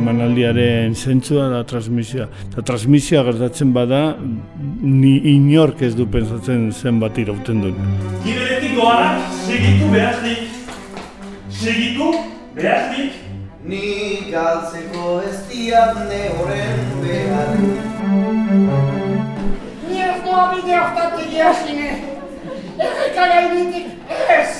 emanaldiaren zentzua da transmisioa. Eta transmisioa gertatzen bada, ni inork ez du pensatzen zenbat irauten duen. Giberetik doanak, segitu behaznik. Segitu behaznik. Ni galtzeko ez diat ne horren behar. Ni ez doa bide hortatik jasine. Errekara initik ez.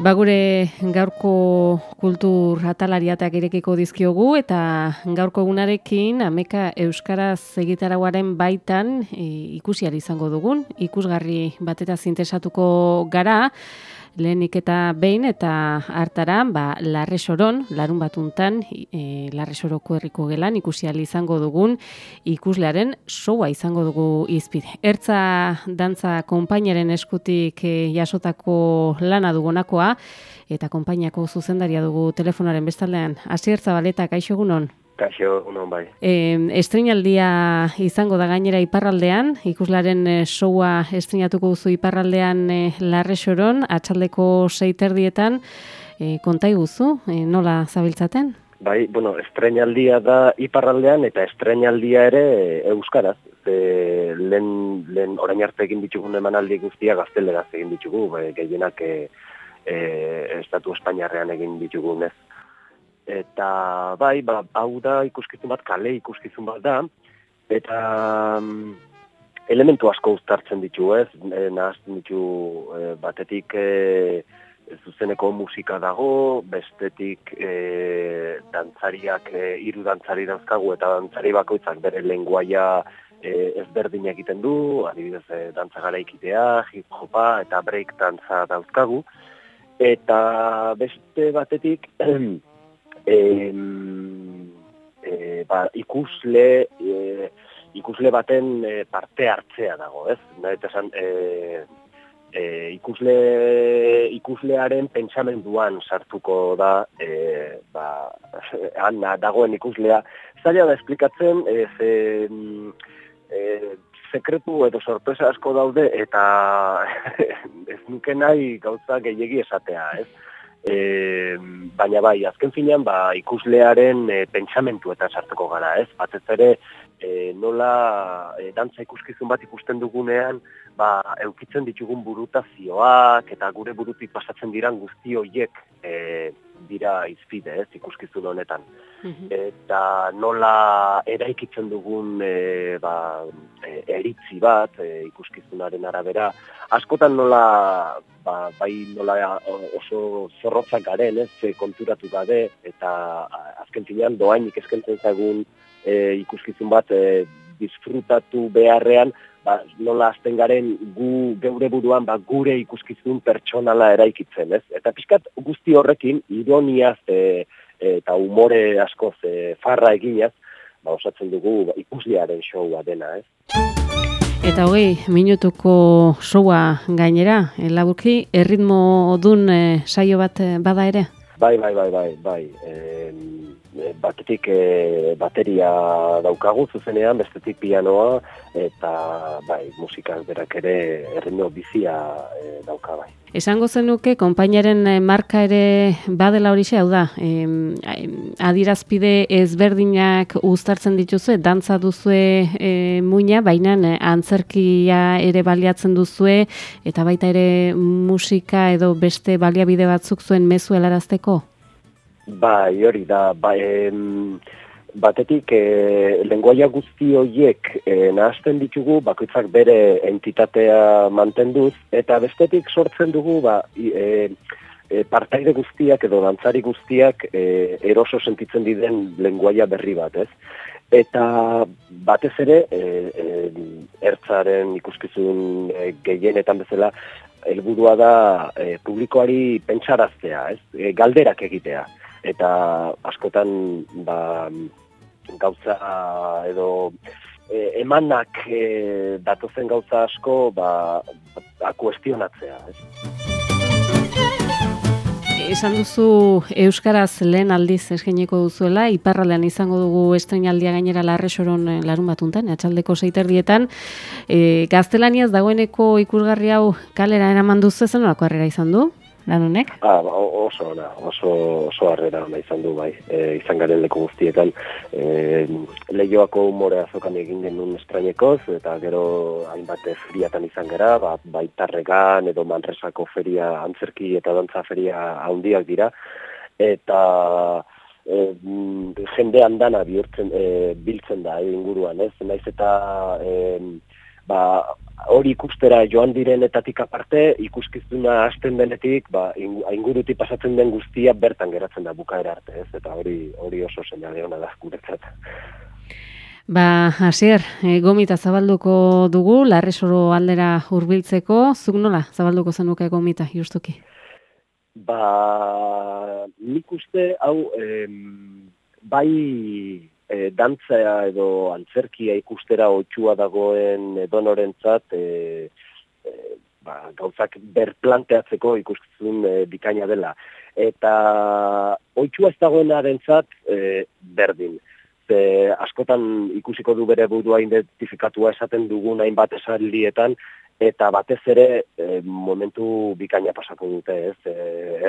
Ba gure gaurko kultur atalariatak irekiko dizkiogu eta gaurko egunarekin ameka euskaraz egitaragoaren baitan e, ikusiari izango dugun, ikusgarri bateta zintesatuko gara, lehenik eta behin eta hartara ba, larre soron, larun batuntan e, larre soroko herriko gelan ikusial izango dugun ikuslearen soa izango dugu izpide. Ertza dantza konpainaren eskutik e, jasotako lana dugunakoa eta konpainiako zuzendaria dugu telefonaren bestaldean. Hasi ertza baletak, aixo egunon? Kaixo, unon bai. E, estrinaldia izango da gainera iparraldean, ikuslaren e, showa estrinatuko duzu iparraldean e, larre soron, atxaldeko seiterdietan, e, kontai guzu, e, nola zabiltzaten? Bai, bueno, estrenaldia da iparraldean eta estrenaldia ere euskaraz. Ze lehen, lehen orain arte egin ditugun emanaldi guztia gazteleraz egin ditugu, bai, gehienak e, e, Estatu Espainiarrean egin ditugun ez. Eta bai, ba, hau da ikuskizun bat, kale ikuskizun bat da, eta mm, elementu asko uztartzen ditu, ez? E, nahazten ditu e, batetik e, zuzeneko musika dago, bestetik e, dantzariak, e, hiru dantzari dauzkagu, eta dantzari bakoitzak bere lenguaia e, ezberdin egiten du, adibidez, e, dantza gara ikitea, hip-hopa eta break dantza dauzkagu, eta beste batetik, e, e, ba, ikusle e, ikusle baten e, parte hartzea dago, ez? Nahi esan, e, e, ikusle, ikuslearen pentsamenduan sartuko da e, ba, han dagoen ikuslea. Zaila da esplikatzen, e, ze, e, sekretu edo sorpresa asko daude eta ez nuke nahi gauza gehiegi esatea, ez? E, baina bai, azken finean, ba, ikuslearen e, pentsamentu eta sartuko gara, ez? Batez ere, e, nola e, dantza ikuskizun bat ikusten dugunean, ba, eukitzen ditugun burutazioak eta gure burutik pasatzen diran guzti horiek e, dira izpide, ez, ikuskizun honetan. Mhm. Eta nola eraikitzen dugun e, ba, e, eritzi bat e, ikuskizunaren arabera, askotan nola ba, bai nola oso zorrotzak garen, ez, konturatu gabe, eta azken zinean doainik eskentzen zagun e, ikuskizun bat e, disfrutatu beharrean, ba, nola azten garen gu geure buruan ba, gure ikuskizun pertsonala eraikitzen, ez? Eta pixkat guzti horrekin, ironiaz e, eta umore askoz e, farra eginaz, ba, osatzen dugu ba, ikusliaren showa dena, ez? Eta hogei, minutuko showa gainera, laburki, erritmo dun e, saio bat e, bada ere? Bai, bai, bai, bai, bai. E, batetik e, bateria daukagu zuzenean, bestetik pianoa, eta bai, musikak berak ere erritmo bizia e, dauka bai. Esango zenuke, konpainaren marka ere badela hori hau da, e, adirazpide ezberdinak uztartzen dituzue, dantza duzue e, muina, baina antzerkia ere baliatzen duzue, eta baita ere musika edo beste baliabide batzuk zuen mezu helarazteko? Bai, hori da, ba, em, batetik e, lenguaia guzti horiek e, nahazten ditugu, bakoitzak bere entitatea mantenduz, eta bestetik sortzen dugu, ba, e, e, partaide guztiak edo dantzari guztiak e, eroso sentitzen diden lenguaia berri bat, ez? Eta batez ere, e, e, ertzaren ikuskizun e, gehienetan bezala, helburua da e, publikoari pentsaraztea, ez? E, galderak egitea eta askotan ba, gauza edo e, emanak e, datozen gauza asko ba, ba kuestionatzea. Ez? Esan duzu Euskaraz lehen aldiz eskaineko duzuela, iparraldean izango dugu estrenaldia gainera larresoron eh, larun batuntan, atxaldeko zeiterdietan. E, gaztelaniaz dagoeneko ikusgarri hau kalera eraman duzu orako harrera izan du? Lan honek? Ah, ba, oso ona, oso, oso harrera ona izan du bai, e, izan garen leku guztietan. E, lehioako humore azokan egin genuen estrainekoz, eta gero hainbat feriatan izan gara, ba, baitarregan edo manresako feria, antzerki eta dantza feria handiak dira, eta e, mm, jende handana bihurtzen, e, biltzen da e, inguruan, ez? Naiz eta e, ba, hori ikustera joan direnetatik aparte, ikuskizuna hasten denetik, ba, ingu- ingurutik pasatzen den guztia bertan geratzen da bukaera arte, ez? Eta hori hori oso seinale ona da guretzat. Ba, hasier, e, gomita zabalduko dugu, larresoro aldera hurbiltzeko, zuk nola zabalduko zenuke gomita, justuki? Ba, nik uste hau em, bai e, dantza edo antzerkia ikustera otxua dagoen edonorentzat e, e, ba, gauzak berplanteatzeko ikuskizun e, bikaina dela. Eta otxua ez dagoenarentzat e, berdin. Ze askotan ikusiko du bere burua identifikatua esaten dugun hainbat esaldietan, eta batez ere e, momentu bikaina pasako dute, ez? E,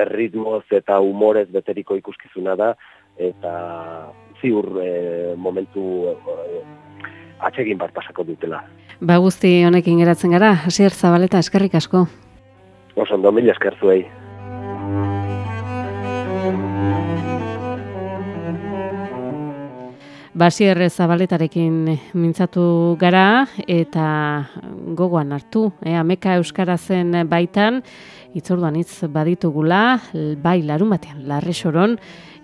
erritmoz eta humorez beteriko ikuskizuna da, eta ziur e, momentu e, atsegin bat pasako dutela. Ba, guzti honekin geratzen gara, hasier zabaleta, eskerrik asko. Oso ondo, mila esker Basier Zabaletarekin mintzatu gara eta gogoan hartu, eh, ameka euskarazen baitan, itzorduan hitz baditugula, bai larun batean, larresoron,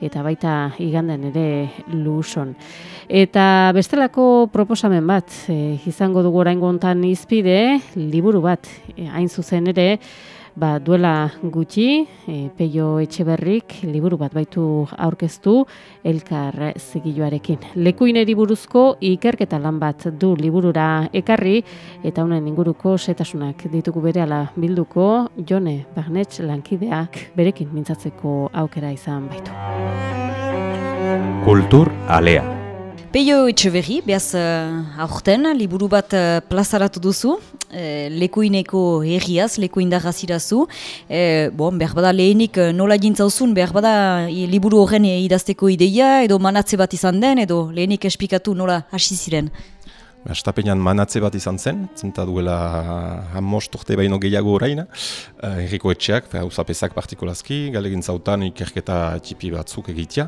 eta baita iganden ere luson. Eta bestelako proposamen bat, eh, izango dugu oraingo hontan izpide, liburu bat, eh, hain zuzen ere, Ba, duela gutxi, e, Peio Etxeberrik liburu bat baitu aurkeztu elkar zigiloarekin. Lekuineri buruzko ikerketa lan bat du liburura ekarri eta honen inguruko setasunak ditugu berehala bilduko Jone Bagnetx lankideak berekin mintzatzeko aukera izan baitu. Kultur alea. Peio Etxeberri, behaz uh, aurten, liburu bat uh, plazaratu duzu, uh, lekuineko herriaz, lekuindarraz irazu. Uh, bon, behar bada lehenik uh, nola jintzauzun, behar bada i, liburu horren idazteko ideia, edo manatze bat izan den, edo lehenik esplikatu nola hasi ziren. Astapenean manatze bat izan zen, zenta duela hamost urte baino gehiago orain, uh, herriko etxeak, hausapezak partikulazki, galegin zautan ikerketa txipi batzuk egitea.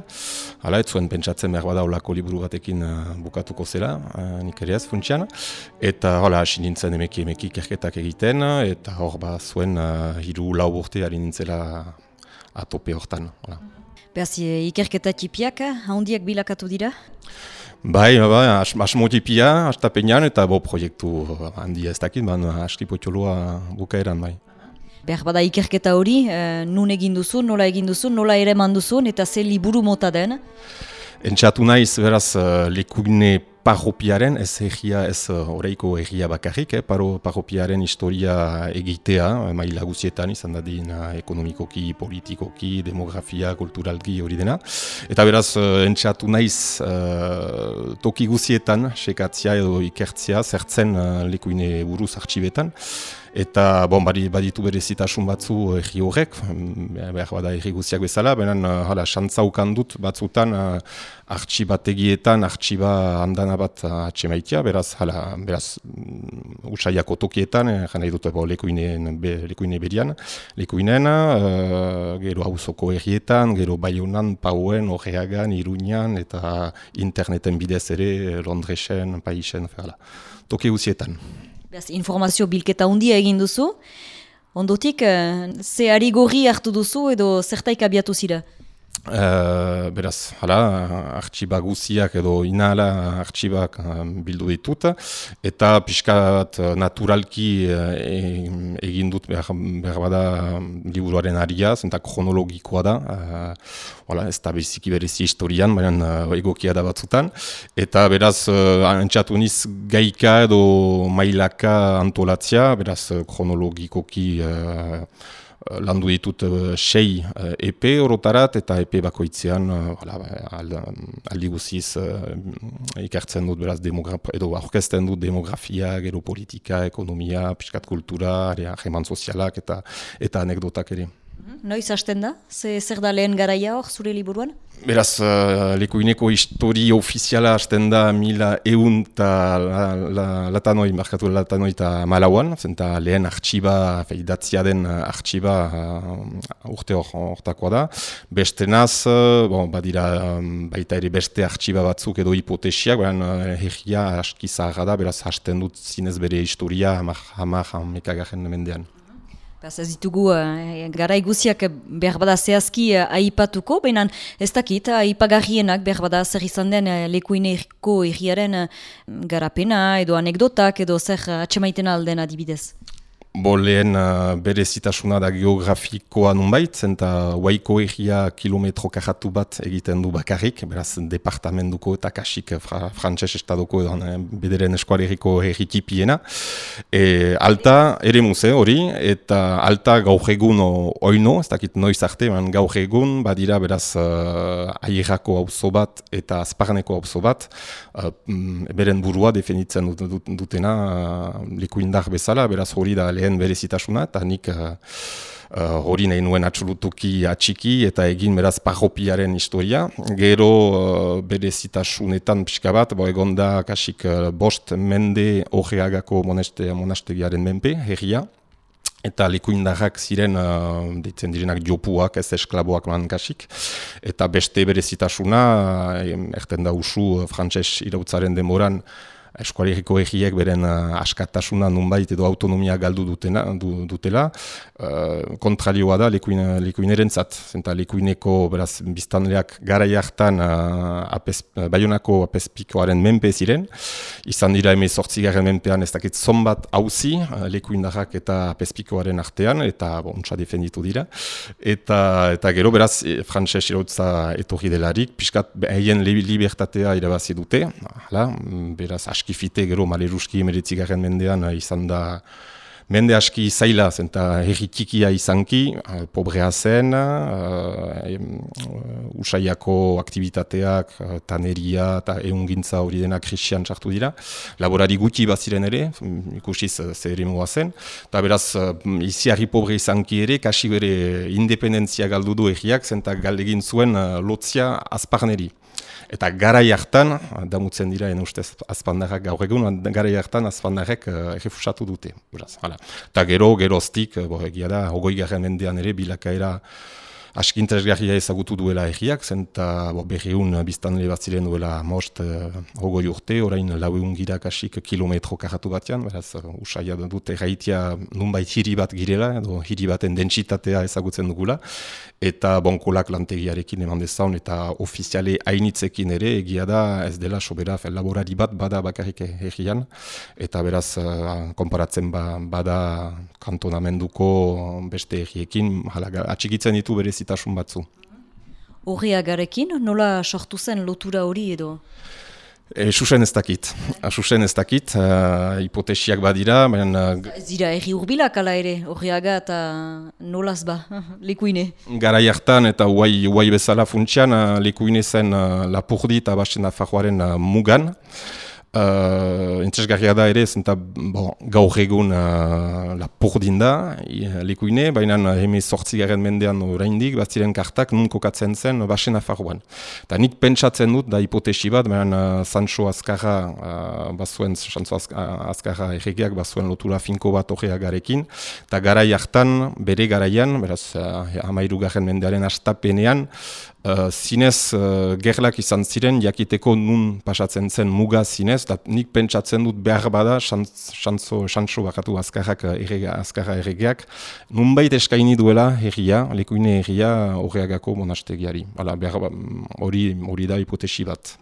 Hala, ez zuen pentsatzen behar bada olako liburu batekin uh, bukatuko zela, uh, nik ere ez funtsian. Eta hola, hasi nintzen emeki emeki ikerketak egiten, eta hor ba zuen hiru lau urte ari nintzela atope hortan. Hola. Behaz e, ikerketa txipiak, handiak bilakatu dira? Bai, bai, as, asmotipia, astapenean, eta bo proiektu handia ez dakit, ban aski potxoloa bukaeran, bai. Behar bada ikerketa hori, uh, nun egin duzu, nola egin duzu, nola ere duzun, eta ze liburu mota den. Entxatu naiz, beraz, uh, lekune parropiaren, ez egia, ez uh, oreiko egia bakarrik, eh, paro, parropiaren historia egitea, eh, maila guzietan, izan dadin uh, ekonomikoki, politikoki, demografia, kulturalki hori dena. Eta beraz, entxatu naiz, uh, toki guzietan, sekatzia edo ikertzia, zertzen uh, lekuine buruz artxibetan. Eta bon, badi, baditu bere zitasun batzu erri horrek, mm, behar bada erri guziak bezala, benen uh, hala, xantzaukan dut batzutan uh, artxibategietan, artxiba handana bat atxemaitia, beraz, hala, beraz, mm, usaiako tokietan, eh, jana dut bo, lekuinen, be, lekuine berian, lekuinen, uh, gero hauzoko errietan, gero baionan, pauen, horreagan, iruñan, eta interneten bidez ere, Londresen, Paisen, hala, toki guzietan. Beaz, informazio bilketa handia egin duzu. Ondotik, uh, ze ari gorri hartu duzu edo zertaik abiatu zira? Uh, beraz, hala, artxiba guziak edo inala artxibak uh, bildu ditut, eta pixka bat naturalki uh, egin dut behar, behar bada liburuaren aria, zenta kronologikoa da, uh, ez da beziki berezi historian, baina egokia da batzutan, eta beraz, uh, antxatu niz gaika edo mailaka antolatzia, beraz, kronologikoki uh, Eh, landu ditut uh, sei uh, eh, EP orotarat eta EP bakoitzean uh, aldi guziz uh, ikertzen dut beraz edo aurkezten dut demografia, gero politika, ekonomia, piskat kultura, jeman sozialak eta eta anekdotak ere. Noiz hasten da? Ze, zer da lehen garaia hor zure liburuan? Beraz, uh, lekuineko histori ofiziala hasten da mila eun eta la, la, latanoi, markatu latanoi eta malauan, zenta lehen artxiba, idatzia den artxiba uh, urte hor hortakoa da. Beste naz, uh, bon, badira um, baita ere beste artxiba batzuk edo hipotesiak, beran uh, herria aski da, beraz hasten dut zinez bere historia hamar, hamar, hamar, mendean. Beraz ez ditugu uh, gara iguziak behar zehazki uh, aipatuko, baina ez dakit aipagarrienak behar bada zer izan den uh, lekuineriko erriaren uh, garapena edo anekdotak edo zer uh, atxemaiten alden adibidez. Bo lehen uh, bere zitasuna da geografikoa nunbait, zenta waiko egia kilometro kajatu bat egiten du bakarrik, beraz departamentuko eta kasik fra, frantses estadoko edo eh, bederen eskualeriko errikipiena. E, alta ere muze hori, eta alta gaur egun oino, ez dakit noiz arte, man gaur egun badira beraz uh, aierako auzo bat eta azparneko auzo bat, uh, beren burua definitzen dutena uh, likuindar bezala, beraz hori da lehen berezitasuna, eta nik uh, uh, hori nahi nuen atxulutuki atxiki eta egin beraz parropiaren historia. Gero uh, berezitasunetan pixka bat, bo egon da kasik uh, bost mende horreagako moneste, monastegiaren menpe, herria. Eta likuindarrak ziren, uh, ditzen direnak jopuak, ez esklaboak man kasik. Eta beste berezitasuna, uh, erten da usu, frantses irautzaren demoran, eskualeriko egiek beren uh, askatasuna nunbait edo autonomia galdu dutena, du, dutela, uh, kontralioa da lekuin, lekuineren zat. Zenta lekuineko beraz biztanleak gara jartan uh, apes, bayonako apespikoaren menpe ziren. Izan dira eme sortzigaren menpean ez dakit zonbat hauzi uh, lekuindarrak eta apespikoaren artean, eta bontsa defenditu dira. Eta, eta gero beraz e, frantses irautza etorri delarik, piskat haien libertatea irabazi dute, hala, beraz askifite gero maleruski emeretzigarren mendean eh, izan da mende aski zaila zen eta herritikia izanki, uh, pobrea zen, uh, usaiako aktivitateak, taneria eta eungintza hori dena kristian sartu dira. Laborari guti baziren ere, ikusiz zer ere zen. Eta beraz, iziarri pobre izanki ere, kasi bere independentzia galdu du erriak, zen eta galdegin zuen lotzia azparneri. Eta gara jartan, damutzen dira, ene ustez, azpandarrak gaur egun, gara jartan azpandarrek uh, errefusatu dute. Eta gero, geroztik, uh, egia da, hogoi garen mendean ere, bilakaera aski interesgarria ezagutu duela egiak, zenta berriun biztan bat ziren duela most uh, hogoi urte, orain laueun girak asik kilometro karatu batean, beraz usaila dut erraitia nunbait hiri bat girela, edo hiri baten dentsitatea ezagutzen dugula, eta bonkolak lantegiarekin eman dezaun, eta ofiziale hainitzekin ere, egia da ez dela sobera laborari bat bada bakarrik egian, eta beraz uh, konparatzen ba, bada kantonamenduko beste egiekin, atxikitzen ditu berez berezitasun batzu. Horriagarekin, nola sortu zen lotura hori edo? E, susen ez dakit, susen ez dakit, uh, hipotesiak badira, baina... Uh, ez dira, erri urbilak ala ere, horriaga eta nolaz ba, lekuine. Gara jartan eta uai, uai bezala funtsian, uh, lekuine zen uh, lapurdi eta basen afajoaren uh, mugan. Uh, Entresgarria da ere, zenta bon, gaur egun uh, lapurdin da, lekuine, baina heme sortzi garen mendean oraindik, bat ziren kartak nun kokatzen zen basen afarroan. Ta nik pentsatzen dut, da hipotesi bat, baina uh, Sancho Azkarra, uh, bazuen, Sancho Azkarra erregiak, bazuen lotura finko bat horreagarekin, eta garai hartan, bere garaian, beraz, uh, amairu garen mendearen astapenean, Uh, zinez uh, gerlak izan ziren jakiteko nun pasatzen zen muga zinez, da nik pentsatzen dut behar bada, xantzo, xantzo bakatu azkarrak errega, azkarra erregeak, nunbait eskaini duela herria, lekuine herria horreagako monastegiari. Hala, behar ba, hori, hori da hipotesi bat.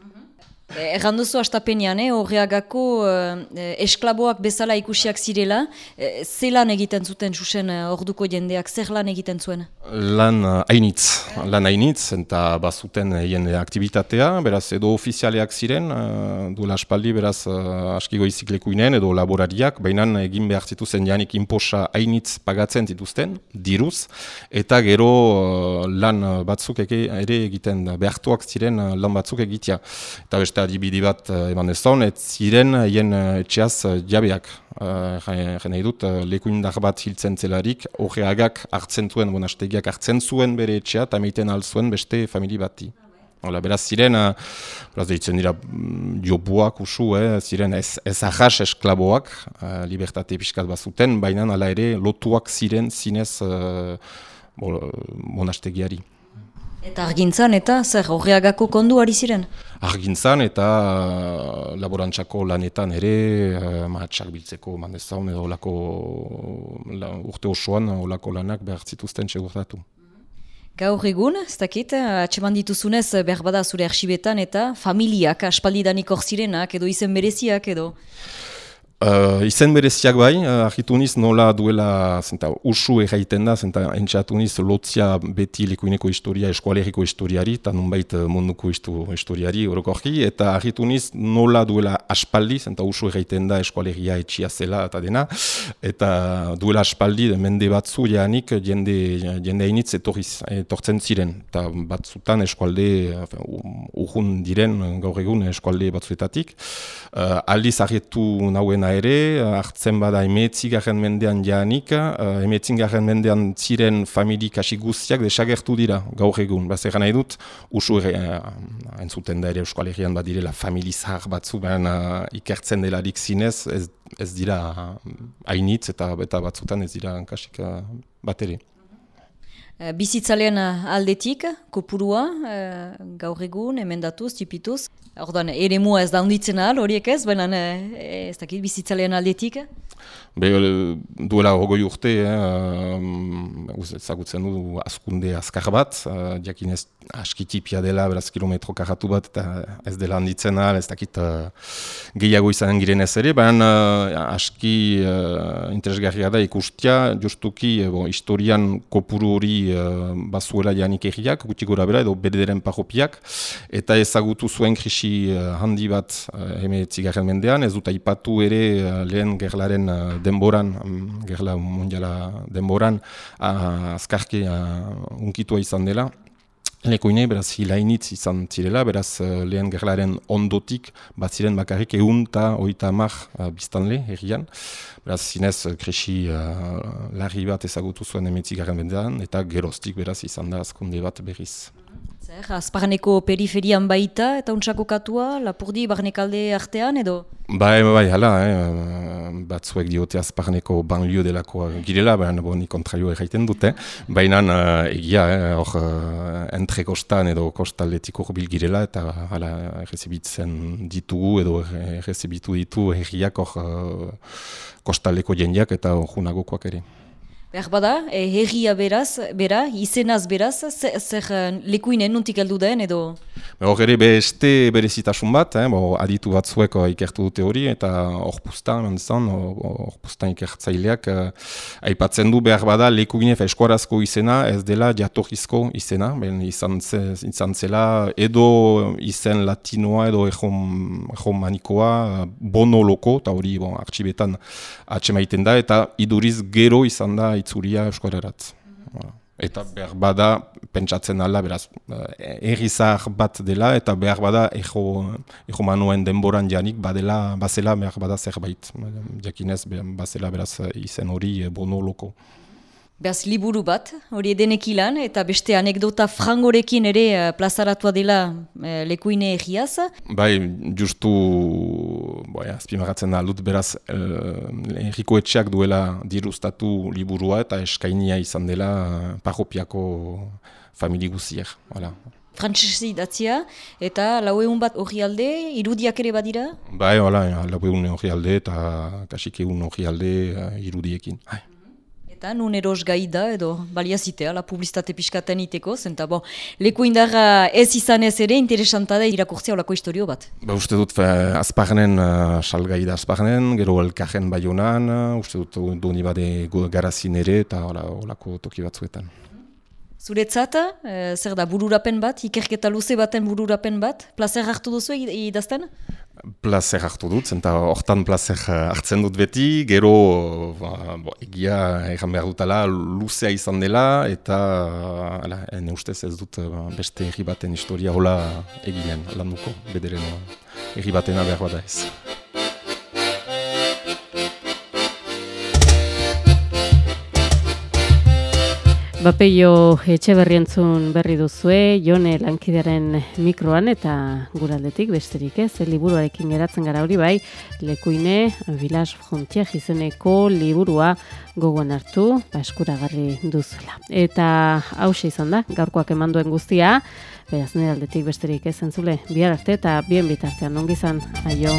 Erran duzu astapenean, eh, horreagako eh, esklaboak bezala ikusiak zirela, eh, ze lan egiten zuten susen eh, orduko jendeak, zer lan egiten zuen? Lan hainitz, lan hainitz, eta bazuten hien aktivitatea, beraz edo ofizialeak ziren, uh, duela aspaldi beraz uh, askigo iziklekuinen edo laborariak, baina egin behar zituzen janik inposa hainitz pagatzen dituzten, diruz, eta gero uh, lan batzuk ere egiten behartuak ziren lan batzuk egitea. Eta beste adibidi bat uh, eman ez ez ziren hien uh, etxeaz jabeak. Jena uh, dut, uh, lekuindar bat hiltzen zelarik, horreagak hartzen zuen, bonastegiak hartzen zuen bere etxea, eta meiten alzuen beste famili bati. Ola, beraz ziren, beraz ditzen dira mm, jobuak usu, eh, ziren ez, ez ahas esklaboak, uh, libertate piskat bazuten, baina ala ere lotuak ziren zinez uh, monastegiari. Eta argintzan eta zer horreagako kondu ari ziren? Argintzan eta uh, laborantzako lanetan ere uh, mahatsak biltzeko mandezaun edo olako la, urte osoan olako lanak behar zituzten segurtatu. Gaur egun, ez dakit, atseman dituzunez behar bada zure arxibetan eta familiak aspaldidanik hor zirenak edo izen bereziak edo? Uh, izen bereziak bai, uh, argitu niz nola duela zenta, usu erraiten da, zenta entxatu niz lotzia beti lekuineko historia, eskualeriko historiari, eta nunbait uh, munduko historiari orokorki, eta argitu niz nola duela aspaldi, zenta usu erraiten da eskualeria etxia zela eta dena, eta duela aspaldi mende batzu janik jende, jende hainitz etortzen ziren, eta batzutan eskualde urrun diren gaur egun eskualde batzuetatik. Uh, aldiz argitu nauen ere, hartzen bada emeetzi garen mendean janik, uh, emeetzi garen mendean ziren familik hasi guztiak desagertu dira gaur egun. Baz egan nahi dut, usu ere, uh, entzuten da ere Euskal Herrian badirela famili zahar batzu, baina ikertzen delarik zinez, ez, ez dira hainitz eta, eta batzutan ez dira kasik bat ere. Bizitzalean aldetik, kopurua, gaur egun, emendatuz, tipituz, Orduan, ere mua ez da hunditzen ahal, horiek ez, baina ez dakit bizitzalean aldetik? Be, duela hogoi urte, eh, ezagutzen du askunde azkar bat, diakin ez askitipia dela, beraz kilometro karatu bat, eta ez dela handitzen ahal, ez dakit uh, gehiago izan giren ez ere, baina uh, aski uh, interesgarria da ikustia, justuki bo, historian kopuru hori uh, bazuela janik egiak, guti gora bera, edo bederen parropiak, eta ezagutu zuen krisi handi bat uh, heme etzigarren mendean, ez dut aipatu ere uh, lehen gerlaren uh, denboran, um, gerla mundiala denboran, uh, azkarki uh, unkitua izan dela. Lekoine, beraz, hilainitz izan zirela, beraz, uh, lehen gerlaren ondotik, bat ziren bakarrik egun eta oita mar uh, biztanle herrian. Beraz, zinez, kresi uh, larri bat ezagutu zuen emetzik garen bendean, eta geroztik, beraz, izan da azkunde bat berriz. Zer, azparneko periferian baita eta untsako katua, lapurdi barnekalde artean edo? Bai, bai, hala, eh, batzuek diote azparneko banlio delako girela, baina bo, ni kontraio erraiten dute, baina uh, egia, eh, hor uh, entre kostan edo kostaletik hor bil girela, eta hala, errezibitzen ditugu edo errezibitu ditu herriak hor uh, kostaleko jendeak eta hor junagokoak ere. Behar bada, e, herria beraz, bera, izenaz beraz, zer lekuinen nuntik heldu den edo? Hor ere beste berezitasun bat, eh, bo, aditu batzuek ikertu dute hori, eta hor pustan, hor pustan ikertzaileak, eh, aipatzen du behar bada lekuine eskuarazko izena, ez dela jatorrizko izena, ben izan, ze, izan zela edo izen latinoa edo ejom, manikoa, bono loko, eta hori bon, artxibetan atxemaiten da, eta iduriz gero izan da itzuria euskararatz. Eta behar bada, pentsatzen ala, beraz, errizar bat dela, eta behar bada, ejo, ejo manuen denboran janik, badela, bazela, behar bada zerbait. Jakinez, bazela, beraz, izen hori bono loko. Beaz liburu bat, hori edenek ilan, eta beste anekdota frangorekin ere uh, plazaratua dela uh, lekuine egiaz. Bai, justu, bai, azpimagatzen da, lut beraz, uh, erriko etxeak duela dirustatu liburua eta eskainia izan dela uh, parropiako famili guziak. frantsesi idatzia, eta lau egun bat hori alde, irudiak ere badira? Bai, hola, lau egun hori alde eta kasik egun hori alde irudiekin. Bai. Eta nun eros gai da edo baliazitea, la publizitate pixkaten iteko, zenta bo, leku indarra ez izan ez ere interesanta da irakurtzea olako historio bat. Ba, uste dut, fe, azpagnen, uh, salgai da azpagnen, gero elkarren bai honan, uh, uste dut doni bade garazin ere eta olako toki batzuetan. Zuretzat, e, zer da, bururapen bat, ikerketa luze baten bururapen bat, plazer hartu duzu idazten? Plazer hartu dut, zenta hortan plazer hartzen dut beti, gero ba, bo, egia egan behar dutala luzea izan dela, eta ala, ene ustez ez dut beste erri baten historia hola eginen landuko, bederen erri batena behar bada ez. Bapeio etxe berrientzun berri duzue, jone lankidearen mikroan eta guraldetik besterik ez, liburuarekin geratzen gara hori bai, lekuine, Village Frontier izeneko liburua gogoan hartu, ba eskuragarri duzula. Eta hause izan da, gaurkoak eman duen guztia, beraz nire aldetik besterik ez zentzule, bihar arte eta bien bitartean, ongizan, aio.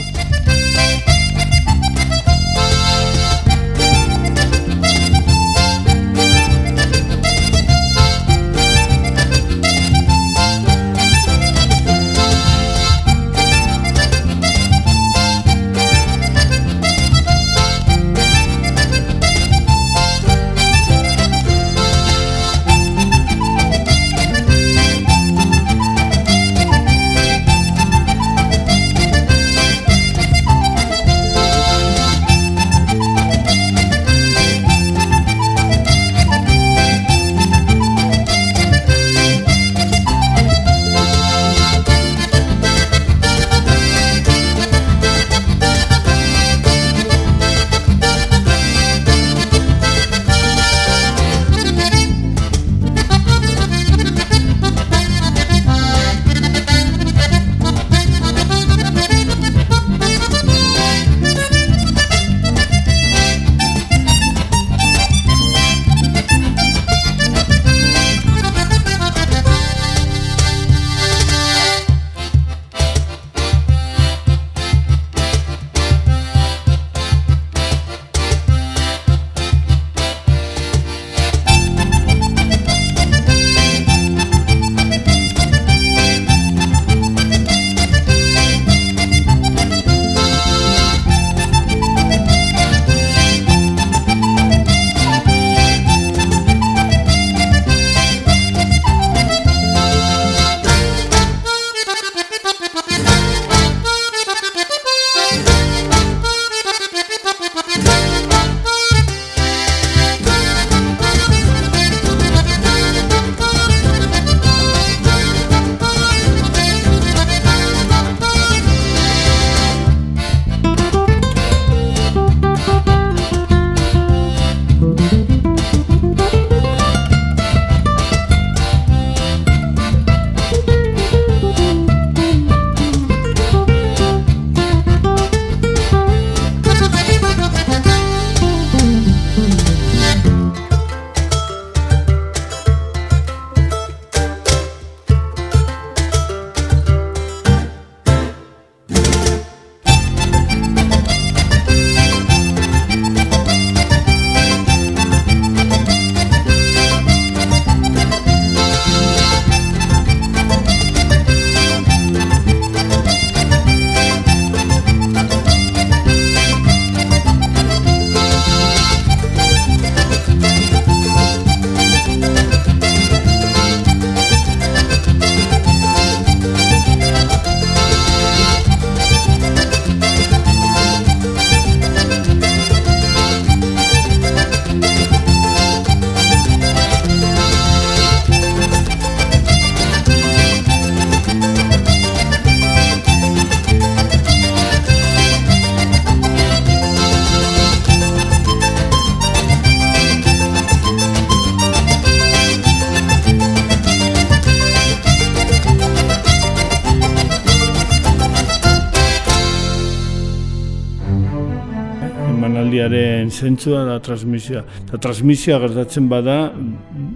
Zentzua da transmisioa. Eta transmisioa gertatzen bada,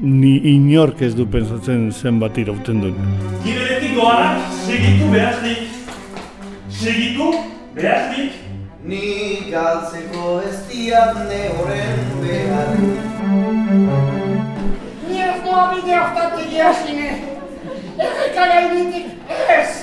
ni inork ez du pensatzen zenbat irauten duen. Giberetik doanak segitu behaznik. Segitu behaznik. Ni galtzeko ez diat ne horren behar Ni ez doa bide hortatik jasine. Errekara initik ez.